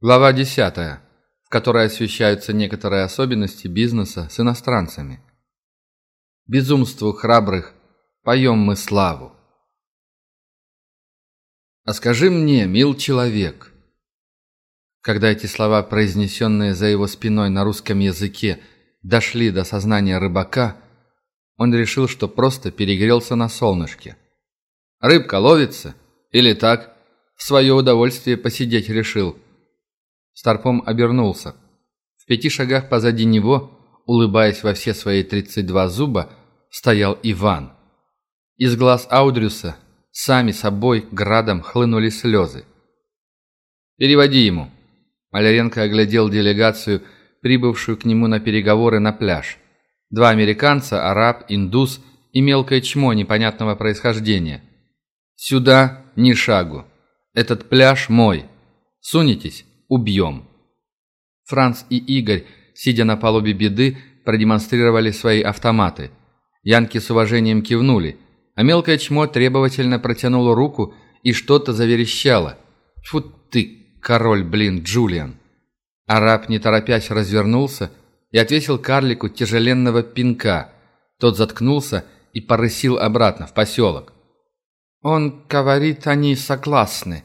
Глава 10, в которой освещаются некоторые особенности бизнеса с иностранцами. Безумству храбрых поем мы славу. «А скажи мне, мил человек», когда эти слова, произнесенные за его спиной на русском языке, дошли до сознания рыбака, он решил, что просто перегрелся на солнышке. «Рыбка ловится? Или так? В свое удовольствие посидеть решил?» Старпом обернулся. В пяти шагах позади него, улыбаясь во все свои тридцать два зуба, стоял Иван. Из глаз Аудрюса сами собой градом хлынули слезы. «Переводи ему». Маляренко оглядел делегацию, прибывшую к нему на переговоры на пляж. Два американца, араб, индус и мелкое чмо непонятного происхождения. «Сюда ни шагу. Этот пляж мой. Сунетесь, убьем». Франц и Игорь, сидя на палубе беды, продемонстрировали свои автоматы. Янки с уважением кивнули, а мелкое чмо требовательно протянуло руку и что-то заверещало. «Фу ты, король, блин, Джулиан!» Араб, не торопясь, развернулся и отвесил карлику тяжеленного пинка. Тот заткнулся и порысил обратно в поселок. «Он говорит, они согласны»,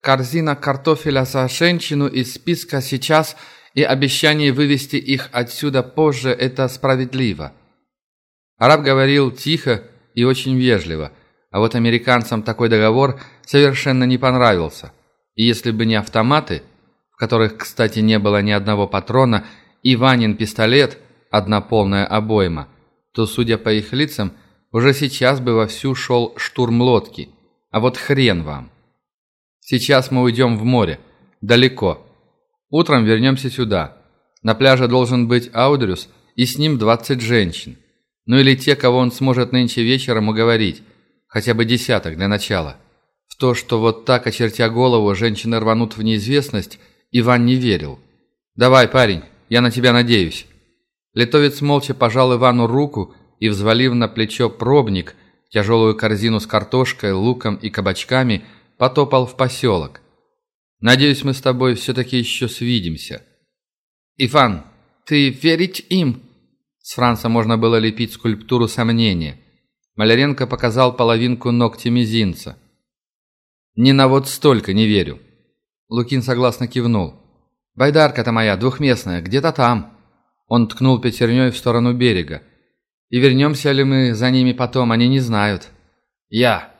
Корзина картофеля за женщину из списка сейчас и обещание вывести их отсюда позже – это справедливо. Араб говорил тихо и очень вежливо, а вот американцам такой договор совершенно не понравился. И если бы не автоматы, в которых, кстати, не было ни одного патрона, и Ванин пистолет, одна полная обойма, то, судя по их лицам, уже сейчас бы вовсю шел штурм лодки. А вот хрен вам. Сейчас мы уйдем в море. Далеко. Утром вернемся сюда. На пляже должен быть Аудрюс, и с ним 20 женщин. Ну или те, кого он сможет нынче вечером уговорить. Хотя бы десяток для начала. В то, что вот так, очертя голову, женщины рванут в неизвестность, Иван не верил. «Давай, парень, я на тебя надеюсь». Литовец молча пожал Ивану руку и, взвалив на плечо пробник, тяжелую корзину с картошкой, луком и кабачками – потопал в поселок. Надеюсь, мы с тобой все-таки еще свидимся. Иван, ты верить им? С Франца можно было лепить скульптуру сомнения. Маляренко показал половинку ногтя мизинца. «Ни на вот столько не верю». Лукин согласно кивнул. «Байдарка-то моя, двухместная, где-то там». Он ткнул пятерней в сторону берега. «И вернемся ли мы за ними потом, они не знают». «Я»,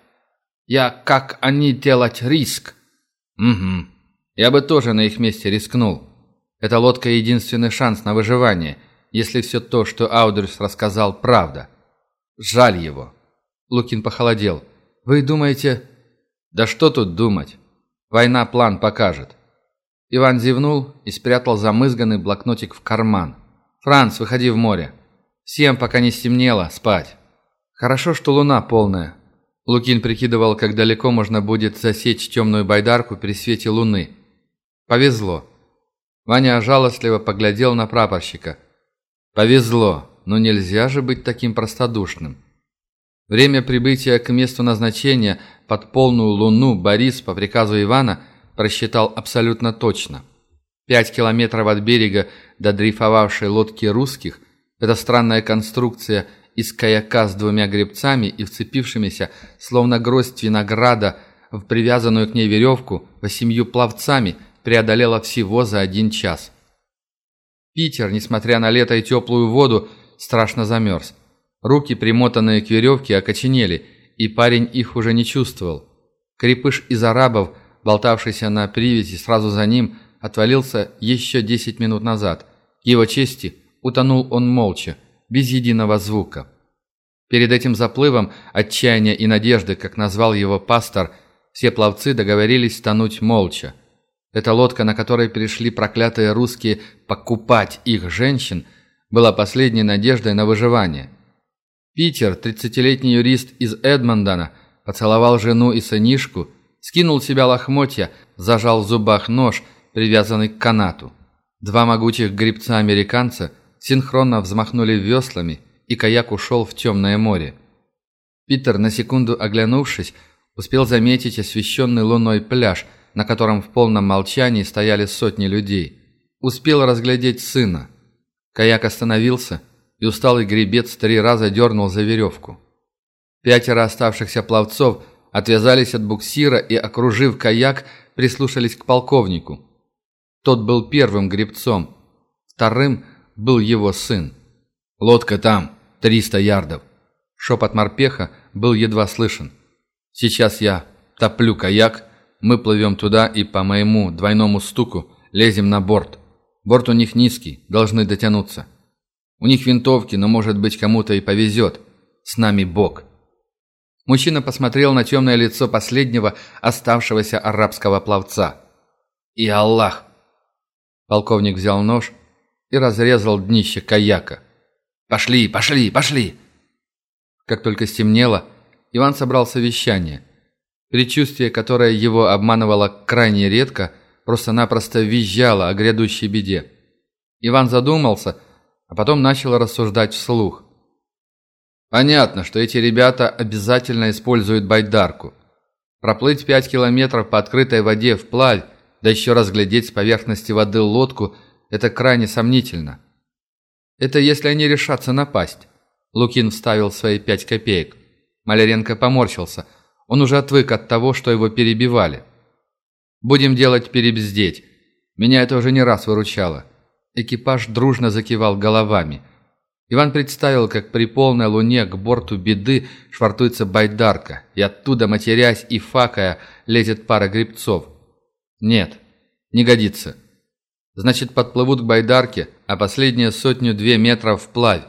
я, как они, делать риск?» «Угу. Я бы тоже на их месте рискнул. Эта лодка – единственный шанс на выживание, если все то, что Аудерс рассказал, правда. Жаль его». Лукин похолодел. «Вы думаете...» «Да что тут думать? Война план покажет». Иван зевнул и спрятал замызганный блокнотик в карман. «Франц, выходи в море. Всем, пока не стемнело, спать. Хорошо, что луна полная. Лукин прикидывал, как далеко можно будет засечь темную байдарку при свете луны. Повезло. Ваня жалостливо поглядел на прапорщика. Повезло, но нельзя же быть таким простодушным. Время прибытия к месту назначения под полную луну Борис по приказу Ивана просчитал абсолютно точно. Пять километров от берега до дрейфовавшей лодки русских эта странная конструкция – из каяка с двумя гребцами и вцепившимися, словно гроздь винограда, в привязанную к ней веревку, восемью пловцами, преодолела всего за один час. Питер, несмотря на лето и теплую воду, страшно замерз. Руки, примотанные к веревке, окоченели, и парень их уже не чувствовал. Крепыш из арабов, болтавшийся на привязи сразу за ним, отвалился еще десять минут назад. К его чести утонул он молча, без единого звука. Перед этим заплывом отчаяния и надежды, как назвал его пастор, все пловцы договорились тонуть молча. Эта лодка, на которой пришли проклятые русские покупать их женщин, была последней надеждой на выживание. Питер, тридцатилетний юрист из Эдмондона, поцеловал жену и сынишку, скинул с себя лохмотья, зажал в зубах нож, привязанный к канату. Два могучих гребца-американца синхронно взмахнули веслами, и каяк ушел в темное море. Питер, на секунду оглянувшись, успел заметить освещенный луной пляж, на котором в полном молчании стояли сотни людей. Успел разглядеть сына. Каяк остановился, и усталый гребец три раза дернул за веревку. Пятеро оставшихся пловцов отвязались от буксира и, окружив каяк, прислушались к полковнику. Тот был первым гребцом, вторым был его сын. «Лодка там, триста ярдов». Шепот морпеха был едва слышен. «Сейчас я топлю каяк, мы плывем туда и по моему двойному стуку лезем на борт. Борт у них низкий, должны дотянуться. У них винтовки, но, может быть, кому-то и повезет. С нами Бог». Мужчина посмотрел на темное лицо последнего оставшегося арабского пловца. «И Аллах!» Полковник взял нож и разрезал днище каяка. «Пошли, пошли, пошли!» Как только стемнело, Иван собрал совещание. Предчувствие, которое его обманывало крайне редко, просто-напросто визжало о грядущей беде. Иван задумался, а потом начал рассуждать вслух. Понятно, что эти ребята обязательно используют байдарку. Проплыть пять километров по открытой воде вплавь, да еще разглядеть с поверхности воды лодку – это крайне сомнительно. Это если они решатся напасть. Лукин вставил свои пять копеек. Маляренко поморщился. Он уже отвык от того, что его перебивали. «Будем делать перебздеть. Меня это уже не раз выручало». Экипаж дружно закивал головами. Иван представил, как при полной луне к борту беды швартуется байдарка, и оттуда, матерясь и факая, лезет пара грибцов. Нет, не годится. Значит, подплывут к байдарке, а последние сотню-две метров вплавь.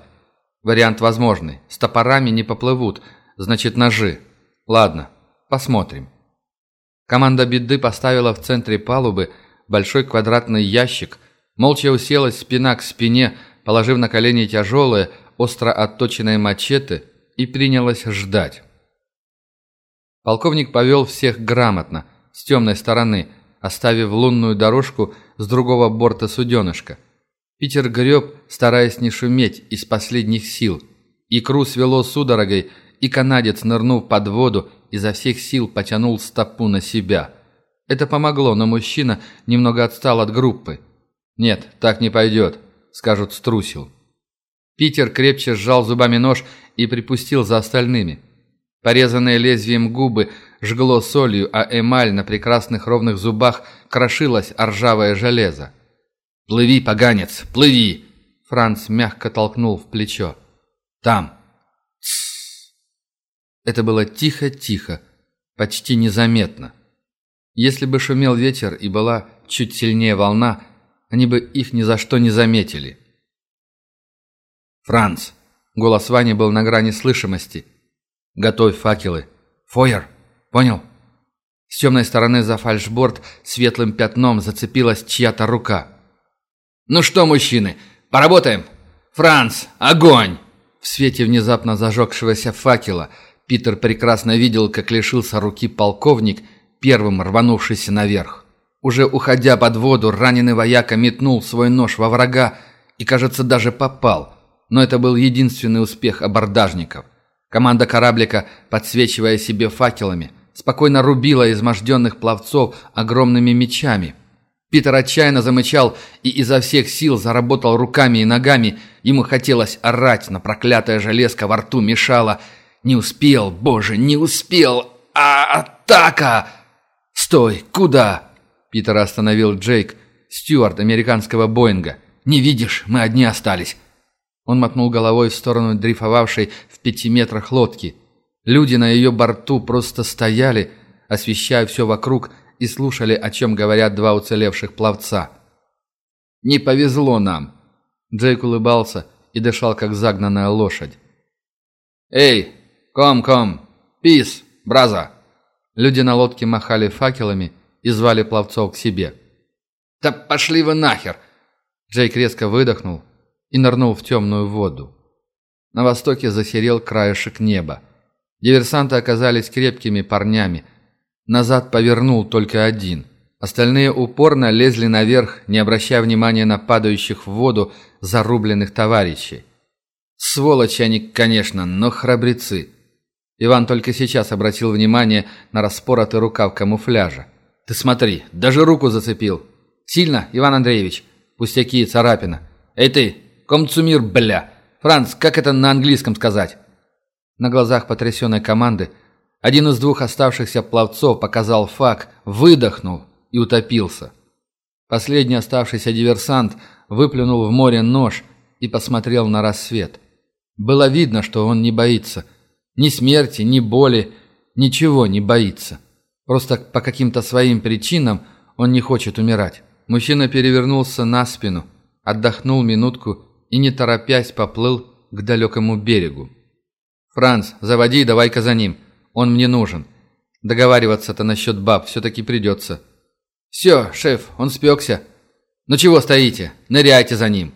Вариант возможный. С топорами не поплывут, значит, ножи. Ладно, посмотрим. Команда беды поставила в центре палубы большой квадратный ящик, молча уселась спина к спине, положив на колени тяжелые, остро отточенные мачете, и принялась ждать. Полковник повел всех грамотно, с темной стороны, оставив лунную дорожку с другого борта суденышка. Питер греб, стараясь не шуметь, из последних сил. Икру свело судорогой, и канадец, нырнув под воду, изо всех сил потянул стопу на себя. Это помогло, но мужчина немного отстал от группы. «Нет, так не пойдет», — скажут, струсил. Питер крепче сжал зубами нож и припустил за остальными. Порезанные лезвием губы жгло солью, а эмаль на прекрасных ровных зубах крошилась ржавое железо. «Плыви, поганец, плыви!» Франц мягко толкнул в плечо. «Там!» Тссс. Это было тихо-тихо, почти незаметно. Если бы шумел ветер и была чуть сильнее волна, они бы их ни за что не заметили. «Франц!» Голос Вани был на грани слышимости. «Готовь факелы. Фойер! Понял?» С темной стороны за фальшборд светлым пятном зацепилась чья-то рука. «Ну что, мужчины, поработаем? Франц, огонь!» В свете внезапно зажегшегося факела Питер прекрасно видел, как лишился руки полковник, первым рванувшийся наверх. Уже уходя под воду, раненый вояка метнул свой нож во врага и, кажется, даже попал. Но это был единственный успех абордажников. Команда кораблика, подсвечивая себе факелами, спокойно рубила изможденных пловцов огромными мечами. Питер отчаянно замычал и изо всех сил заработал руками и ногами. Ему хотелось орать, но проклятая железка во рту мешала. «Не успел, боже, не успел! А, атака!» «Стой! Куда?» Питер остановил Джейк, стюард американского Боинга. «Не видишь, мы одни остались». Он мотнул головой в сторону дрейфовавшей в пяти метрах лодки. Люди на ее борту просто стояли, освещая все вокруг, и слушали, о чем говорят два уцелевших пловца. «Не повезло нам!» Джейк улыбался и дышал, как загнанная лошадь. «Эй, ком-ком! Пис, браза!» Люди на лодке махали факелами и звали пловцов к себе. «Да пошли вы нахер!» Джейк резко выдохнул и нырнул в темную воду. На востоке засерел краешек неба. Диверсанты оказались крепкими парнями. Назад повернул только один. Остальные упорно лезли наверх, не обращая внимания на падающих в воду зарубленных товарищей. Сволочи они, конечно, но храбрецы. Иван только сейчас обратил внимание на распоротый рукав камуфляжа. Ты смотри, даже руку зацепил. Сильно, Иван Андреевич? Пустяки, царапина. Эй ты, комцумир, бля! Франц, как это на английском сказать?» На глазах потрясенной команды один из двух оставшихся пловцов показал фак, выдохнул и утопился. Последний оставшийся диверсант выплюнул в море нож и посмотрел на рассвет. Было видно, что он не боится. Ни смерти, ни боли, ничего не боится. Просто по каким-то своим причинам он не хочет умирать. Мужчина перевернулся на спину, отдохнул минутку и, не торопясь, поплыл к далекому берегу. «Франц, заводи, давай-ка за ним. Он мне нужен. Договариваться-то насчет баб все-таки придется». «Все, шеф, он спекся. Ну чего стоите? Ныряйте за ним».